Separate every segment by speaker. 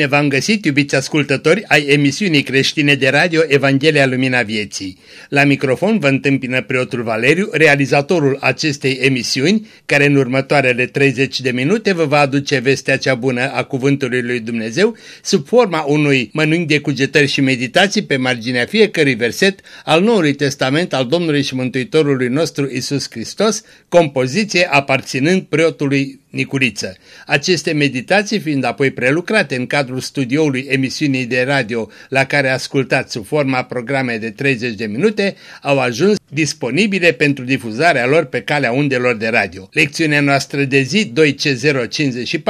Speaker 1: Bine v-am găsit, iubiți ascultători ai emisiunii creștine de radio Evanghelia Lumina Vieții. La microfon vă întâmpină preotul Valeriu, realizatorul acestei emisiuni, care în următoarele 30 de minute vă va aduce vestea cea bună a Cuvântului Lui Dumnezeu sub forma unui mănânc de cugetări și meditații pe marginea fiecărui verset al Noului Testament al Domnului și Mântuitorului nostru Isus Hristos, compoziție aparținând preotului Nicuriță. Aceste meditații fiind apoi prelucrate în cadrul studioului emisiunii de radio la care ascultați sub forma programe de 30 de minute, au ajuns disponibile pentru difuzarea lor pe calea undelor de radio. Lecțiunea noastră de zi 2C054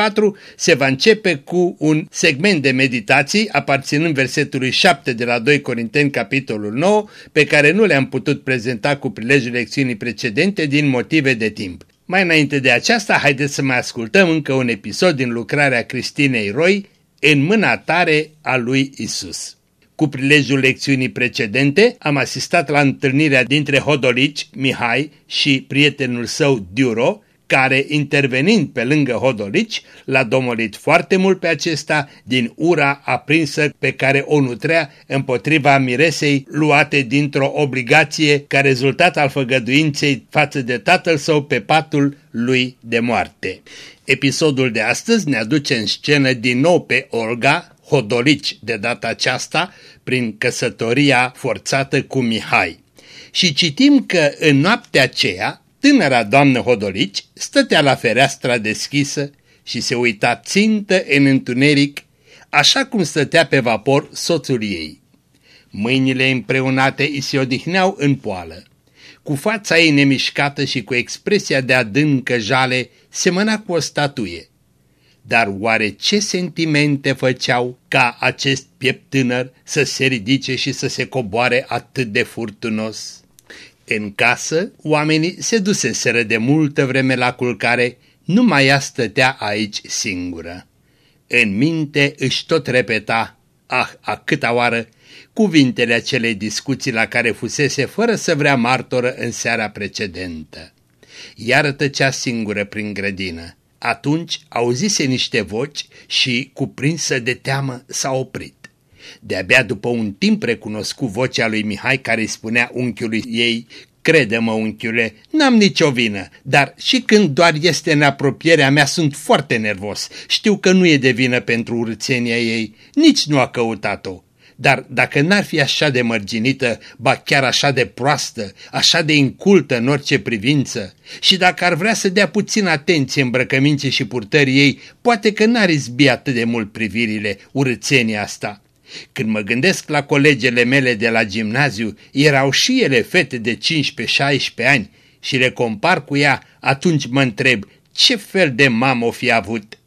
Speaker 1: se va începe cu un segment de meditații aparținând versetului 7 de la 2 Corinteni capitolul 9 pe care nu le-am putut prezenta cu prilejul lecțiunii precedente din motive de timp. Mai înainte de aceasta, haideți să mai ascultăm încă un episod din lucrarea Cristinei Roy, În mâna tare a lui Isus. Cu prilejul lecțiunii precedente am asistat la întâlnirea dintre Hodolici, Mihai și prietenul său Diuro, care, intervenind pe lângă Hodolici, l-a domolit foarte mult pe acesta din ura aprinsă pe care o nutrea împotriva miresei luate dintr-o obligație ca rezultat al făgăduinței față de tatăl său pe patul lui de moarte. Episodul de astăzi ne aduce în scenă din nou pe Olga, Hodolici de data aceasta, prin căsătoria forțată cu Mihai. Și citim că în noaptea aceea Tânăra doamnă Hodolici stătea la fereastra deschisă și se uita țintă în întuneric, așa cum stătea pe vapor soțul ei. Mâinile împreunate îi se odihneau în poală. Cu fața ei nemișcată și cu expresia de adâncă jale, semăna cu o statuie. Dar oare ce sentimente făceau ca acest piept tânăr să se ridice și să se coboare atât de furtunos? În casă, oamenii se duseseră de multă vreme la culcare, numai ea stătea aici singură. În minte își tot repeta, ah, a câta oară, cuvintele acelei discuții la care fusese fără să vrea martoră în seara precedentă. Iar tăcea singură prin grădină. Atunci auzise niște voci și, cuprinsă de teamă, s-a oprit. De-abia după un timp recunoscu vocea lui Mihai care îi spunea unchiului ei, Crede-mă, unchiule, n-am nicio vină, dar și când doar este în apropierea mea sunt foarte nervos. Știu că nu e de vină pentru urțenia ei, nici nu a căutat-o. Dar dacă n-ar fi așa de mărginită, ba chiar așa de proastă, așa de incultă în orice privință, și dacă ar vrea să dea puțin atenție îmbrăcăminții și purtării ei, poate că n-ar izbi atât de mult privirile, urățenia asta. Când mă gândesc la colegele mele de la gimnaziu, erau și ele fete de 15-16 ani și le compar cu ea, atunci mă întreb ce fel de mamă o fi avut.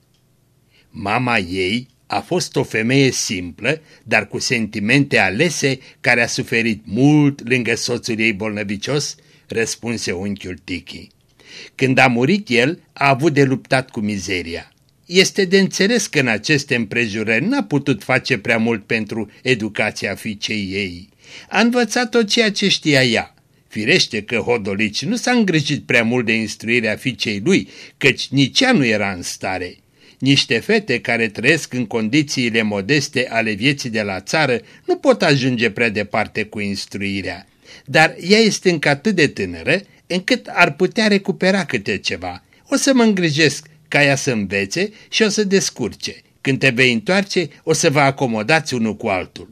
Speaker 1: Mama ei a fost o femeie simplă, dar cu sentimente alese, care a suferit mult lângă soțul ei bolnăvicios, răspunse unchiul Tiki. Când a murit el, a avut de luptat cu mizeria. Este de înțeles că în aceste împrejurări n-a putut face prea mult pentru educația fiicei ei. A învățat tot ceea ce știa ea. Firește că Hodolici nu s-a îngrijit prea mult de instruirea fiicei lui, căci nici ea nu era în stare. Niște fete care trăiesc în condițiile modeste ale vieții de la țară nu pot ajunge prea departe cu instruirea. Dar ea este încă atât de tânără încât ar putea recupera câte ceva. O să mă îngrijesc ca ea să învețe și o să descurce. Când te vei întoarce, o să vă acomodați unul cu altul.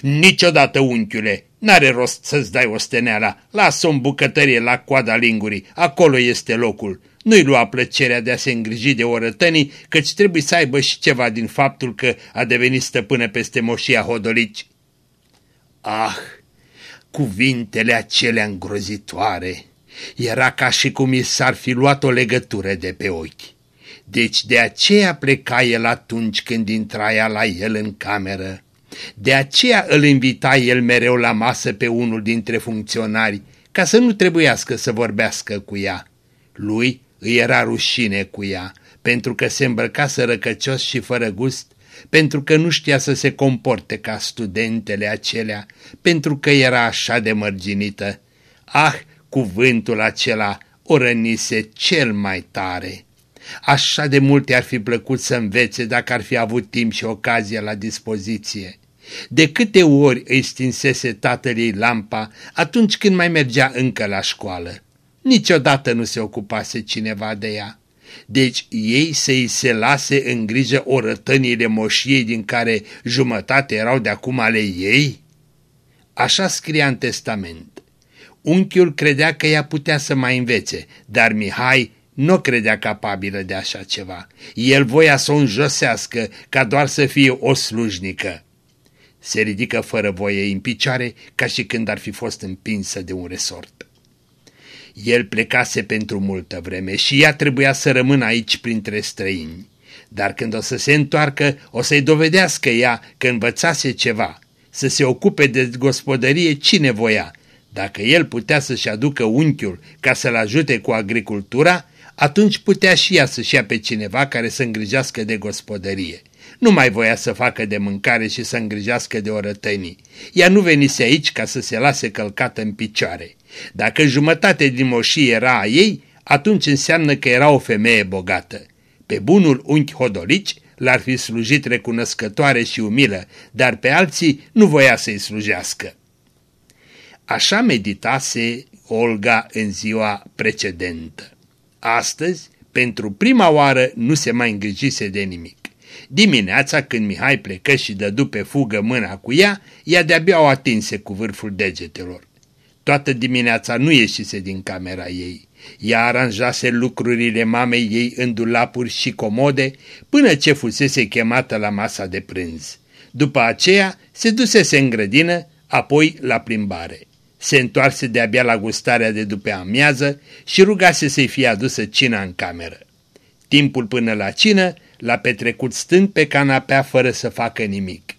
Speaker 1: Niciodată, unchiule, n-are rost să-ți dai osteneala. Lasă-o în bucătărie la coada lingurii, acolo este locul. Nu-i lua plăcerea de a se îngriji de orătănii, căci trebuie să aibă și ceva din faptul că a devenit stăpână peste moșia hodolici. Ah, cuvintele acelea îngrozitoare! Era ca și cum i s-ar fi luat o legătură de pe ochi. Deci de aceea pleca el atunci când intra ea la el în cameră. De aceea îl invita el mereu la masă pe unul dintre funcționari, ca să nu trebuiască să vorbească cu ea. Lui îi era rușine cu ea, pentru că se îmbrăcase răcăcios și fără gust, pentru că nu știa să se comporte ca studentele acelea, pentru că era așa de mărginită. Ah, cuvântul acela o rănise cel mai tare. Așa de multe ar fi plăcut să învețe dacă ar fi avut timp și ocazie la dispoziție. De câte ori îi stinsese tatăl ei lampa atunci când mai mergea încă la școală. Niciodată nu se ocupase cineva de ea. Deci ei să-i se lase în grijă orătăniile moșiei din care jumătate erau de acum ale ei? Așa scria în testament. Unchiul credea că ea putea să mai învețe, dar Mihai nu credea capabilă de așa ceva. El voia să o înjosească ca doar să fie o slujnică. Se ridică fără voie în picioare ca și când ar fi fost împinsă de un resort. El plecase pentru multă vreme și ea trebuia să rămână aici printre străini. Dar când o să se întoarcă, o să-i dovedească ea că învățase ceva, să se ocupe de gospodărie cine voia. Dacă el putea să-și aducă unchiul ca să-l ajute cu agricultura, atunci putea și ea să-și ia pe cineva care să îngrijească de gospodărie. Nu mai voia să facă de mâncare și să îngrijească de orătănii. Ea nu venise aici ca să se lase călcată în picioare. Dacă jumătate din moșie era a ei, atunci înseamnă că era o femeie bogată. Pe bunul unchi Hodolici l-ar fi slujit recunoscătoare și umilă, dar pe alții nu voia să-i slujească. Așa meditase Olga în ziua precedentă. Astăzi, pentru prima oară, nu se mai îngrijise de nimic. Dimineața, când Mihai plecă și dădu pe fugă mâna cu ea, ea de-abia o atinse cu vârful degetelor. Toată dimineața nu ieșise din camera ei. Ea aranjase lucrurile mamei ei în dulapuri și comode până ce fusese chemată la masa de prânz. După aceea se dusese în grădină, apoi la plimbare. Se întoarse de-abia la gustarea de după amiază și rugase să-i fie adusă cina în cameră. Timpul până la cină l-a petrecut stând pe canapea fără să facă nimic.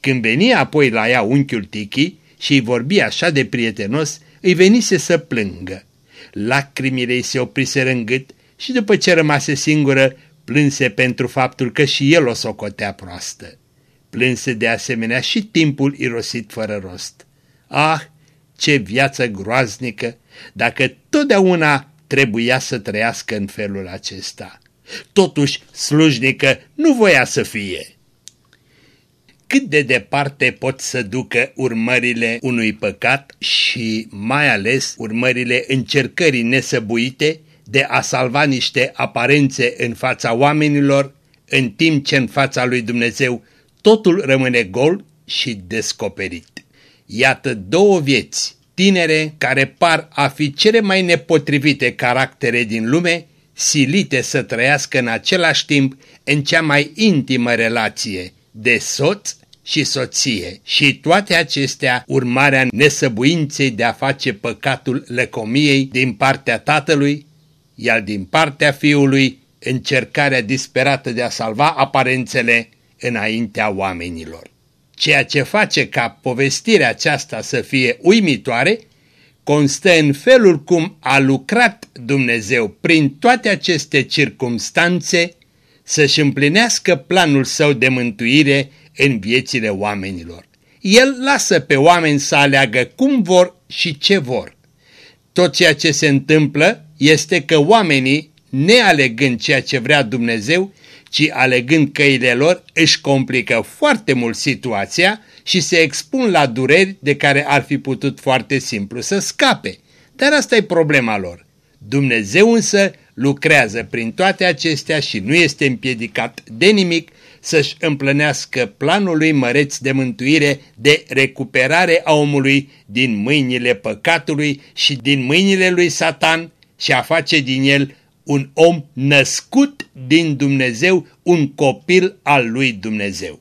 Speaker 1: Când venia apoi la ea unchiul Tiki și îi vorbi așa de prietenos, îi venise să plângă. Lacrimile îi se opriseră în gât și după ce rămase singură, plânse pentru faptul că și el o socotea proastă. Plânse de asemenea și timpul irosit fără rost. Ah, ce viață groaznică, dacă totdeauna trebuia să trăiască în felul acesta. Totuși, slujnică nu voia să fie. Cât de departe pot să ducă urmările unui păcat și mai ales urmările încercării nesăbuite de a salva niște aparențe în fața oamenilor, în timp ce în fața lui Dumnezeu totul rămâne gol și descoperit. Iată două vieți, tinere care par a fi cele mai nepotrivite caractere din lume, silite să trăiască în același timp în cea mai intimă relație de soț și soție și toate acestea urmarea nesăbuinței de a face păcatul lăcomiei din partea tatălui, iar din partea fiului încercarea disperată de a salva aparențele înaintea oamenilor. Ceea ce face ca povestirea aceasta să fie uimitoare constă în felul cum a lucrat Dumnezeu prin toate aceste circumstanțe să-și împlinească planul său de mântuire în viețile oamenilor. El lasă pe oameni să aleagă cum vor și ce vor. Tot ceea ce se întâmplă este că oamenii, nealegând ceea ce vrea Dumnezeu, ci alegând căile lor, își complică foarte mult situația și se expun la dureri de care ar fi putut foarte simplu să scape. Dar asta e problema lor. Dumnezeu însă lucrează prin toate acestea și nu este împiedicat de nimic să-și împlănească planul lui măreț de mântuire, de recuperare a omului din mâinile păcatului și din mâinile lui Satan și a face din el un om născut din Dumnezeu, un copil al lui Dumnezeu.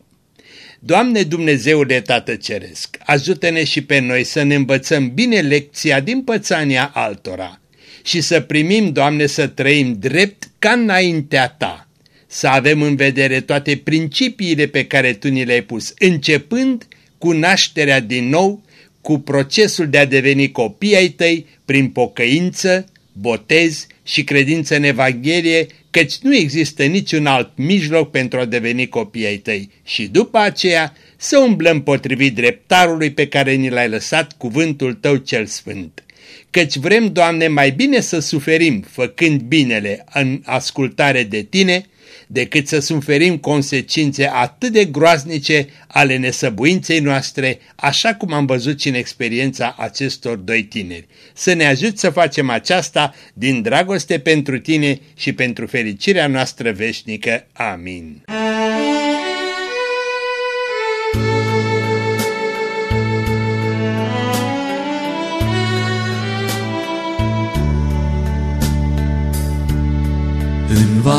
Speaker 1: Doamne Dumnezeule Tată Ceresc, ajută-ne și pe noi să ne învățăm bine lecția din pățania altora și să primim, Doamne, să trăim drept ca înaintea Ta, să avem în vedere toate principiile pe care Tu ni le-ai pus, începând cu nașterea din nou, cu procesul de a deveni copii ai Tăi prin pocăință, botez și credință în Evanghelie, căci nu există niciun alt mijloc pentru a deveni copii ai tăi și după aceea să umblăm potrivit dreptarului pe care ni l-ai lăsat cuvântul tău cel sfânt. căci vrem, Doamne, mai bine să suferim făcând binele în ascultare de Tine, decât să suferim consecințe atât de groaznice ale nesăbuinței noastre, așa cum am văzut și în experiența acestor doi tineri. Să ne ajut să facem aceasta din dragoste pentru Tine și pentru fericirea noastră veșnică. Amin.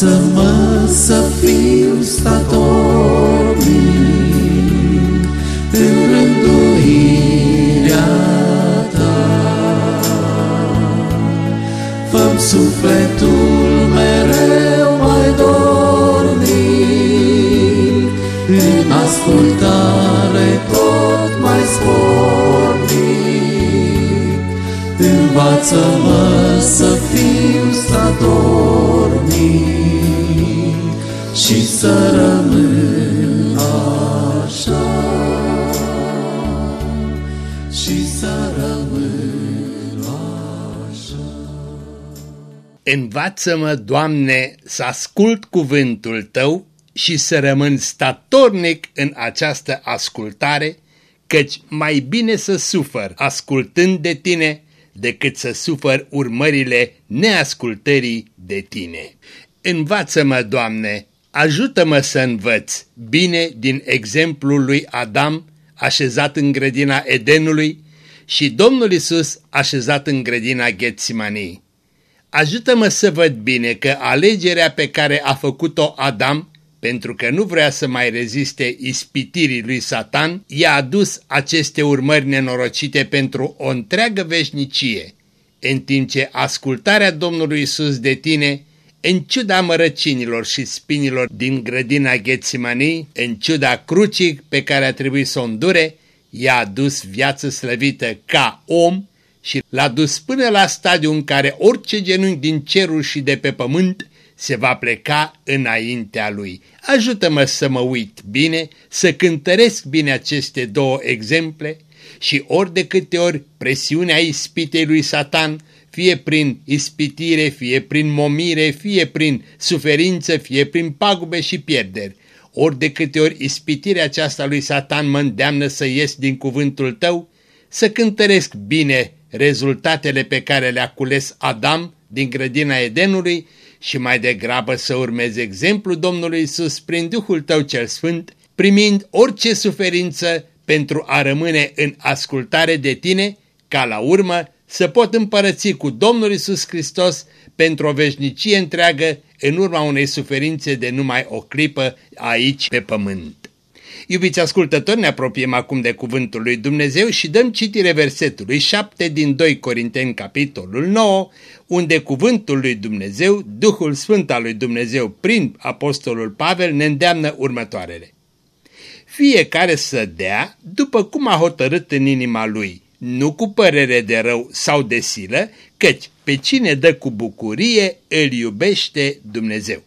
Speaker 2: Învață-mă să fiu statornic
Speaker 1: Învață-mă, Doamne, să ascult cuvântul Tău și să rămân statornic în această ascultare, căci mai bine să sufăr ascultând de Tine decât să sufăr urmările neascultării de Tine. Învață-mă, Doamne, ajută-mă să învăț bine din exemplul lui Adam așezat în grădina Edenului și Domnul Isus așezat în grădina Ghețimanii. Ajută-mă să văd bine că alegerea pe care a făcut-o Adam, pentru că nu vrea să mai reziste ispitirii lui Satan, i-a adus aceste urmări nenorocite pentru o întreagă veșnicie, în timp ce ascultarea Domnului Isus de tine, în ciuda mărăcinilor și spinilor din grădina Ghețimanii, în ciuda crucii pe care a trebuit să o îndure, i-a adus viață slăvită ca om și l-a dus până la stadiul în care orice genunchi din cerul și de pe pământ se va pleca înaintea lui. Ajută-mă să mă uit bine, să cântăresc bine aceste două exemple și ori de câte ori presiunea ispitei lui Satan, fie prin ispitire, fie prin momire, fie prin suferință, fie prin pagube și pierderi, ori de câte ori ispitirea aceasta lui Satan mă îndeamnă să ies din cuvântul tău, să cântăresc bine rezultatele pe care le-a cules Adam din grădina Edenului și mai degrabă să urmez exemplul Domnului Isus prin Duhul Tău cel Sfânt, primind orice suferință pentru a rămâne în ascultare de Tine, ca la urmă să pot împărăți cu Domnul Isus Hristos pentru o veșnicie întreagă în urma unei suferințe de numai o clipă aici pe pământ. Iubiți ascultători, ne apropiem acum de cuvântul lui Dumnezeu și dăm citire versetului 7 din 2 Corinteni, capitolul 9, unde cuvântul lui Dumnezeu, Duhul Sfânt al lui Dumnezeu prin Apostolul Pavel ne îndeamnă următoarele. Fiecare să dea după cum a hotărât în inima lui, nu cu părere de rău sau de silă, căci pe cine dă cu bucurie îl iubește Dumnezeu.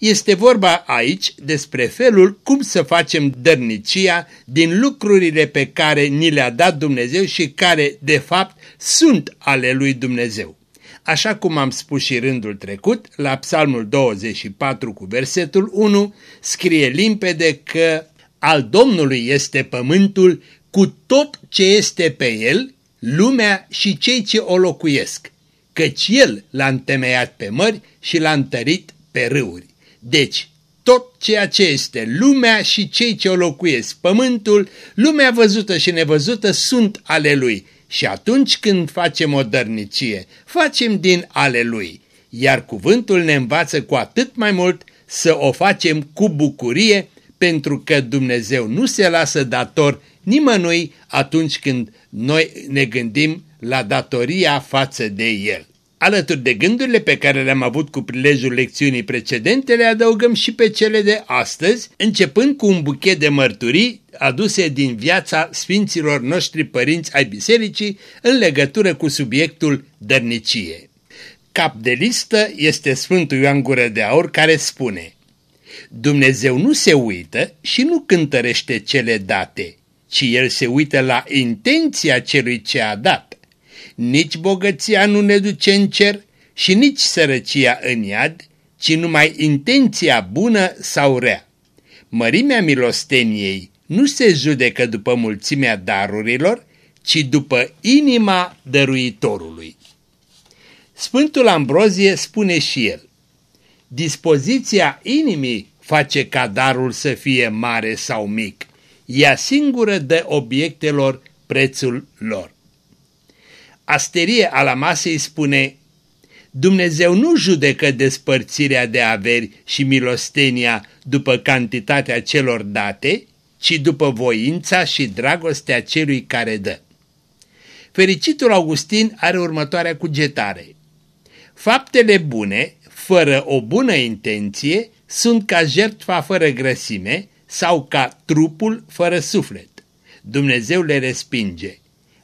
Speaker 1: Este vorba aici despre felul cum să facem dărnicia din lucrurile pe care ni le-a dat Dumnezeu și care, de fapt, sunt ale lui Dumnezeu. Așa cum am spus și rândul trecut, la Psalmul 24 cu versetul 1, scrie limpede că al Domnului este pământul cu tot ce este pe el, lumea și cei ce o locuiesc, căci el l-a întemeiat pe mări și l-a întărit pe râuri. Deci, tot ceea ce este lumea și cei ce o locuiesc, pământul, lumea văzută și nevăzută sunt ale lui, și atunci când facem o dărnicie, facem din ale Lui, iar cuvântul ne învață cu atât mai mult să o facem cu bucurie, pentru că Dumnezeu nu se lasă dator nimănui atunci când noi ne gândim la datoria față de El. Alături de gândurile pe care le-am avut cu prilejul lecțiunii precedente, le adăugăm și pe cele de astăzi, începând cu un buchet de mărturii aduse din viața sfinților noștri părinți ai bisericii în legătură cu subiectul dărnicie. Cap de listă este Sfântul Ioan Gură de Aur care spune Dumnezeu nu se uită și nu cântărește cele date, ci El se uită la intenția celui ce a dat. Nici bogăția nu ne duce în cer și nici sărăcia în iad, ci numai intenția bună sau rea. Mărimea milosteniei nu se judecă după mulțimea darurilor, ci după inima dăruitorului. Sfântul Ambrozie spune și el, dispoziția inimii face ca darul să fie mare sau mic, ea singură dă obiectelor prețul lor. Asterie Alamasei spune, Dumnezeu nu judecă despărțirea de averi și milostenia după cantitatea celor date, ci după voința și dragostea celui care dă. Fericitul Augustin are următoarea cugetare. Faptele bune, fără o bună intenție, sunt ca jertfa fără grăsime sau ca trupul fără suflet. Dumnezeu le respinge.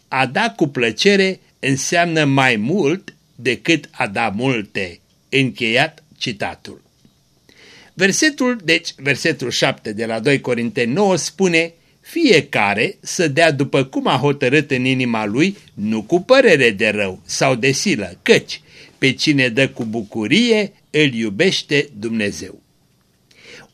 Speaker 1: A da cu plăcere înseamnă mai mult decât a da multe. Încheiat citatul. Versetul, deci versetul 7 de la 2 Corinteni 9 spune fiecare să dea după cum a hotărât în inima lui, nu cu părere de rău sau de silă, căci pe cine dă cu bucurie îl iubește Dumnezeu.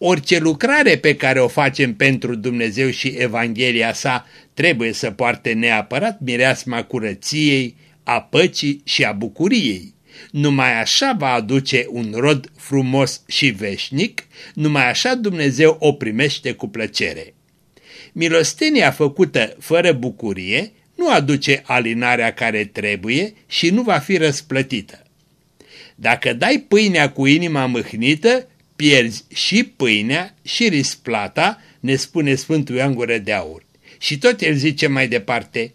Speaker 1: Orice lucrare pe care o facem pentru Dumnezeu și Evanghelia sa trebuie să poarte neapărat mireasma curăției, a păcii și a bucuriei. Numai așa va aduce un rod frumos și veșnic, numai așa Dumnezeu o primește cu plăcere. Milostenia făcută fără bucurie nu aduce alinarea care trebuie și nu va fi răsplătită. Dacă dai pâinea cu inima mâhnită, pierzi și pâinea și risplata, ne spune Sfântul Ioan Gură de Aur. Și tot el zice mai departe,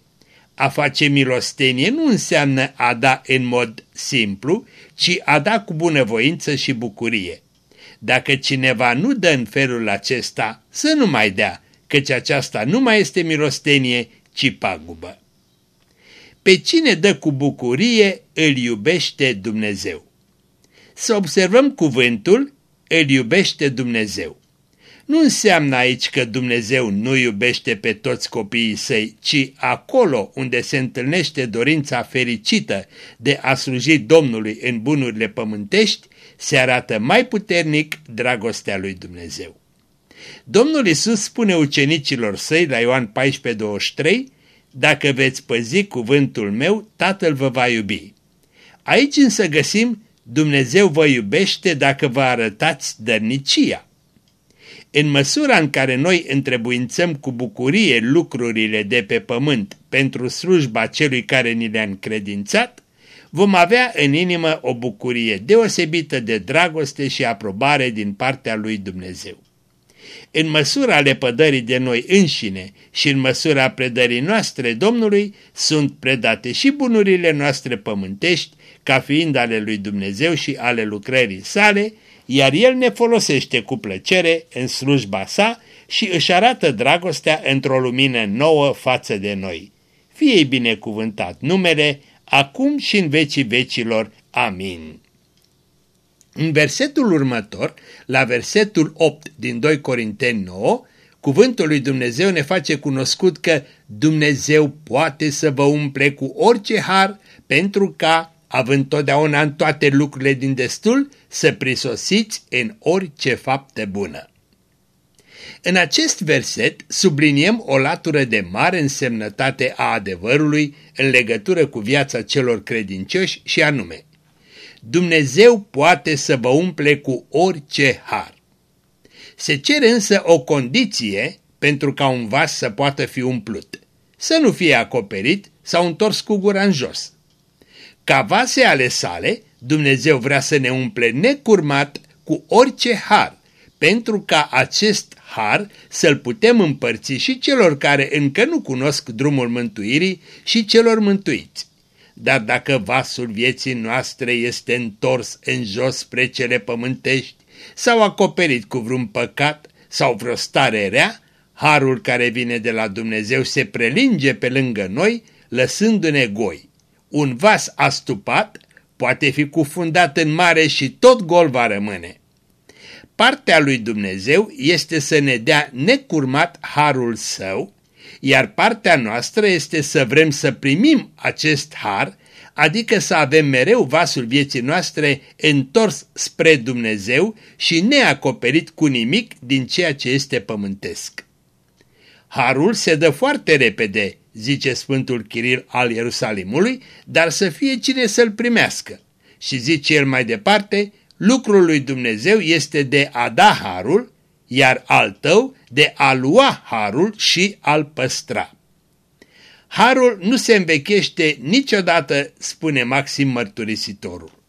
Speaker 1: a face milostenie nu înseamnă a da în mod simplu, ci a da cu bunăvoință și bucurie. Dacă cineva nu dă în felul acesta, să nu mai dea, căci aceasta nu mai este milostenie, ci pagubă. Pe cine dă cu bucurie, îl iubește Dumnezeu. Să observăm cuvântul, îl iubește Dumnezeu. Nu înseamnă aici că Dumnezeu nu iubește pe toți copiii săi, ci acolo unde se întâlnește dorința fericită de a sluji Domnului în bunurile pământești, se arată mai puternic dragostea lui Dumnezeu. Domnul Isus spune ucenicilor săi la Ioan 14:23, Dacă veți păzi cuvântul meu, Tatăl vă va iubi. Aici însă găsim, Dumnezeu vă iubește dacă vă arătați dărnicia. În măsura în care noi întrebuințăm cu bucurie lucrurile de pe pământ pentru slujba celui care ni le-a încredințat, vom avea în inimă o bucurie deosebită de dragoste și aprobare din partea lui Dumnezeu. În măsura lepădării de noi înșine și în măsura predării noastre Domnului sunt predate și bunurile noastre pământești ca fiind ale lui Dumnezeu și ale lucrării sale, iar El ne folosește cu plăcere în slujba sa și își arată dragostea într-o lumină nouă față de noi. Fie binecuvântat numele, acum și în vecii vecilor. Amin. În versetul următor, la versetul 8 din 2 Corinteni 9, cuvântul lui Dumnezeu ne face cunoscut că Dumnezeu poate să vă umple cu orice har pentru ca având totdeauna în toate lucrurile din destul, să prisosiți în orice faptă bună. În acest verset subliniem o latură de mare însemnătate a adevărului în legătură cu viața celor credincioși și anume Dumnezeu poate să vă umple cu orice har. Se cere însă o condiție pentru ca un vas să poată fi umplut. să nu fie acoperit sau întors cu gura în jos. Ca vase ale sale, Dumnezeu vrea să ne umple necurmat cu orice har, pentru ca acest har să-l putem împărți și celor care încă nu cunosc drumul mântuirii și celor mântuiți. Dar dacă vasul vieții noastre este întors în jos spre cele pământești sau acoperit cu vreun păcat sau vreo stare rea, harul care vine de la Dumnezeu se prelinge pe lângă noi, lăsându-ne goi. Un vas astupat poate fi cufundat în mare și tot gol va rămâne. Partea lui Dumnezeu este să ne dea necurmat harul său, iar partea noastră este să vrem să primim acest har, adică să avem mereu vasul vieții noastre întors spre Dumnezeu și neacoperit cu nimic din ceea ce este pământesc. Harul se dă foarte repede, zice Sfântul Chiril al Ierusalimului, dar să fie cine să-l primească. Și zice el mai departe, lucrul lui Dumnezeu este de a da harul, iar al tău de a lua harul și a-l păstra. Harul nu se învechește niciodată, spune Maxim Mărturisitorul.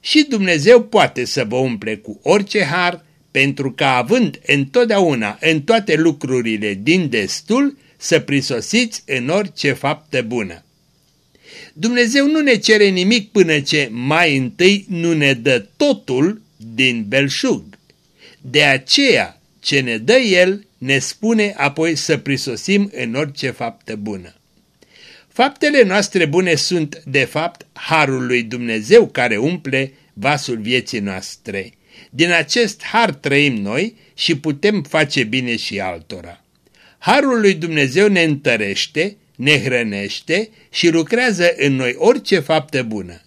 Speaker 1: Și Dumnezeu poate să vă umple cu orice har, pentru că având întotdeauna în toate lucrurile din destul, să prisosiți în orice faptă bună. Dumnezeu nu ne cere nimic până ce mai întâi nu ne dă totul din belșug. De aceea, ce ne dă El, ne spune apoi să prisosim în orice faptă bună. Faptele noastre bune sunt, de fapt, harul lui Dumnezeu care umple vasul vieții noastre. Din acest har trăim noi și putem face bine și altora. Harul lui Dumnezeu ne întărește, ne hrănește și lucrează în noi orice faptă bună.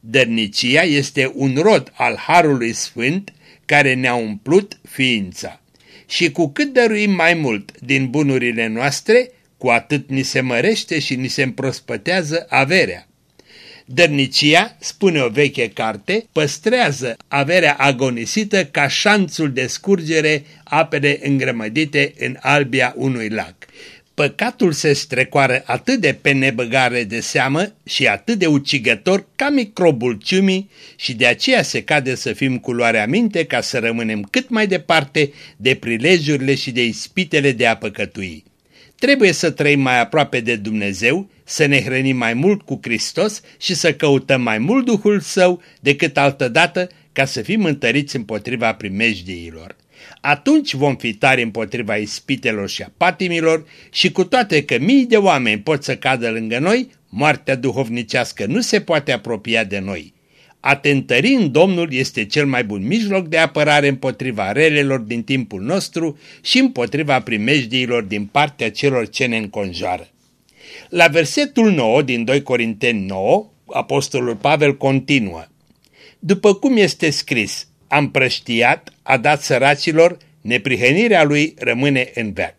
Speaker 1: Dărnicia este un rod al Harului Sfânt care ne-a umplut ființa. Și cu cât dăruim mai mult din bunurile noastre, cu atât ni se mărește și ni se împrospătează averea. Dărnicia, spune o veche carte, păstrează averea agonisită ca șanțul de scurgere apele îngrămădite în albia unui lac. Păcatul se strecoară atât de pe nebăgare de seamă și atât de ucigător ca microbul ciumii și de aceea se cade să fim cu luarea minte ca să rămânem cât mai departe de prilejurile și de ispitele de a păcătui. Trebuie să trăim mai aproape de Dumnezeu, să ne hrănim mai mult cu Hristos și să căutăm mai mult Duhul Său decât altădată ca să fim întăriți împotriva primejdiilor atunci vom fi tari împotriva ispitelor și a patimilor și cu toate că mii de oameni pot să cadă lângă noi, moartea duhovnicească nu se poate apropia de noi. A te întări în Domnul este cel mai bun mijloc de apărare împotriva relelor din timpul nostru și împotriva primejdiilor din partea celor ce ne înconjoară. La versetul 9 din 2 Corinteni 9, Apostolul Pavel continuă. După cum este scris, am prăștiat, a dat săracilor, neprihănirea lui rămâne în veac.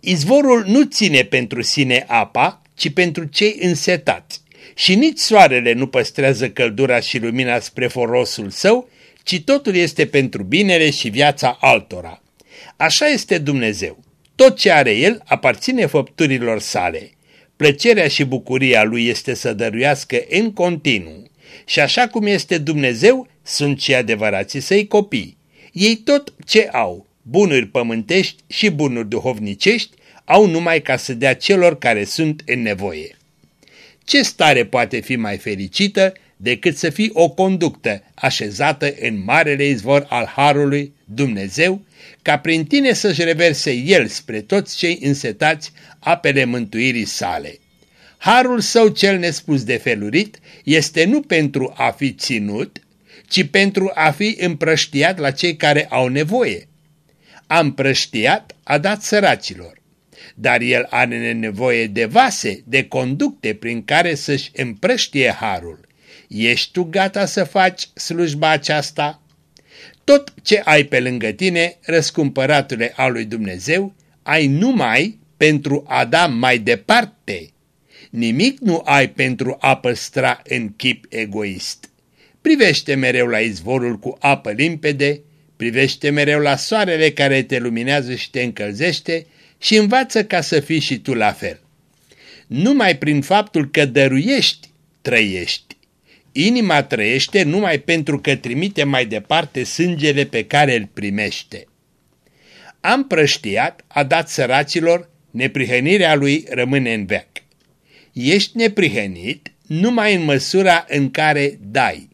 Speaker 1: Izvorul nu ține pentru sine apa, ci pentru cei însetați. Și nici soarele nu păstrează căldura și lumina spre forosul său, ci totul este pentru binele și viața altora. Așa este Dumnezeu. Tot ce are El aparține făpturilor sale. Plăcerea și bucuria Lui este să dăruiască în continuu. Și așa cum este Dumnezeu, sunt cei adevărații săi copii. Ei tot ce au, bunuri pământești și bunuri duhovnicești, au numai ca să dea celor care sunt în nevoie. Ce stare poate fi mai fericită decât să fii o conductă așezată în marele izvor al Harului Dumnezeu, ca prin tine să-și reverse El spre toți cei însetați apele mântuirii sale. Harul său cel nespus de felurit este nu pentru a fi ținut, ci pentru a fi împrăștiat la cei care au nevoie. A împrăștiat, a dat săracilor, dar el are nevoie de vase, de conducte prin care să-și împrăștie harul. Ești tu gata să faci slujba aceasta? Tot ce ai pe lângă tine, răscumpăratule al lui Dumnezeu, ai numai pentru a da mai departe. Nimic nu ai pentru a păstra în chip egoist. Privește mereu la izvorul cu apă limpede, privește mereu la soarele care te luminează și te încălzește și învață ca să fii și tu la fel. Numai prin faptul că dăruiești, trăiești. Inima trăiește numai pentru că trimite mai departe sângele pe care îl primește. Am prăștiat, a dat săracilor, neprihănirea lui rămâne în veac. Ești neprihănit numai în măsura în care dai.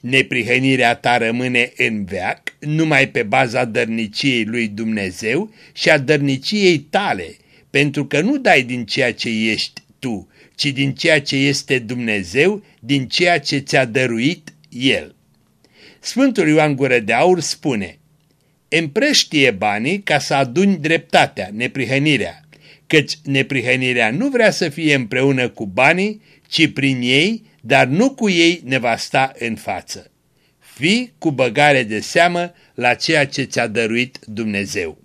Speaker 1: Neprihănirea ta rămâne în veac numai pe baza dărniciei lui Dumnezeu și a dărniciei tale, pentru că nu dai din ceea ce ești tu, ci din ceea ce este Dumnezeu, din ceea ce ți-a dăruit El. Sfântul Ioan Gură de Aur spune, Împrăștie banii ca să aduni dreptatea, neprihănirea, căci neprihănirea nu vrea să fie împreună cu banii, ci prin ei, dar nu cu ei ne va sta în față. Fii cu băgare de seamă la ceea ce ți-a dăruit Dumnezeu.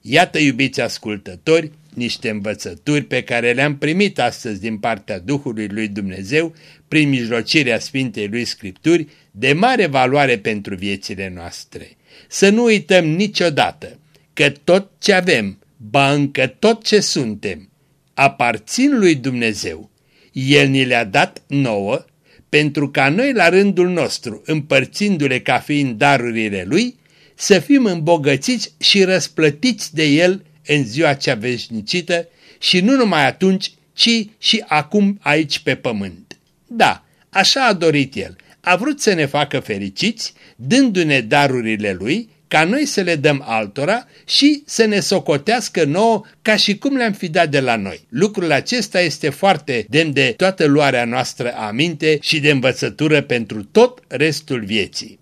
Speaker 1: Iată, iubiți ascultători, niște învățături pe care le-am primit astăzi din partea Duhului lui Dumnezeu prin mijlocirea Sfintei lui Scripturi de mare valoare pentru viețile noastre. Să nu uităm niciodată că tot ce avem, ba încă tot ce suntem, aparțin lui Dumnezeu. El ni le-a dat nouă pentru ca noi la rândul nostru, împărțindu-le ca fiind darurile lui, să fim îmbogățiți și răsplătiți de el în ziua cea veșnicită și nu numai atunci, ci și acum aici pe pământ. Da, așa a dorit el, a vrut să ne facă fericiți, dându-ne darurile lui, ca noi să le dăm altora și să ne socotească nouă ca și cum le-am fi dat de la noi. Lucrul acesta este foarte demn de toată luarea noastră aminte și de învățătură pentru tot restul vieții.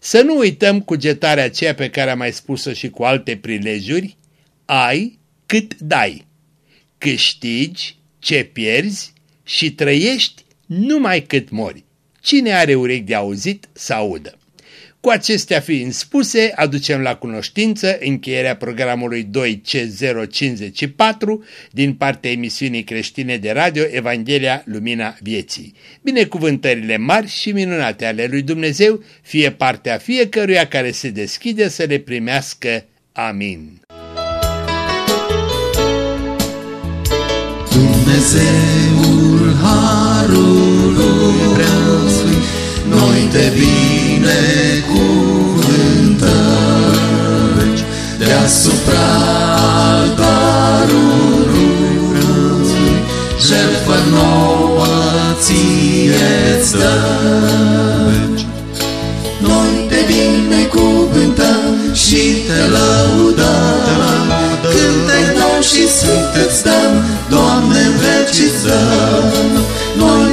Speaker 1: Să nu uităm cugetarea aceea pe care am mai spus-o și cu alte prilejuri, ai cât dai, câștigi ce pierzi și trăiești numai cât mori. Cine are urechi de auzit să audă. Cu acestea fiind spuse, aducem la cunoștință încheierea programului 2C054 din partea emisiunii creștine de radio Evanghelia Lumina Vieții. Binecuvântările mari și minunate ale lui Dumnezeu fie partea fiecăruia care se deschide să le primească. Amin.
Speaker 2: Dumnezeul Harului Preasfânt, noi te binecuvântăm deasupra altarului Preasfânt, jertfă nouă ție-ți dăm. Noi te binecuvântăm și te lăudăm, cântec nou și sfânt îți dăm, Doamne, în veci îți dăm. Noi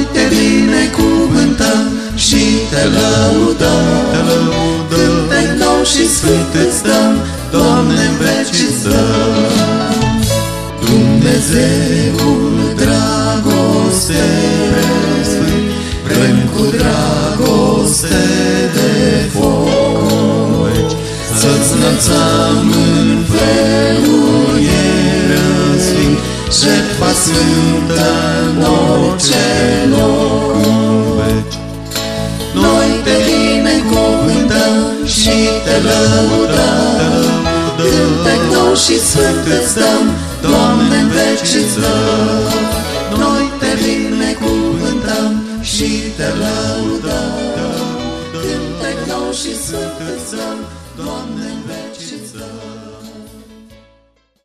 Speaker 2: jertfa sfântă în orice loc în veci. Noi te binecuvântăm și te lăudăm, cântec nou și sfânt îți dăm,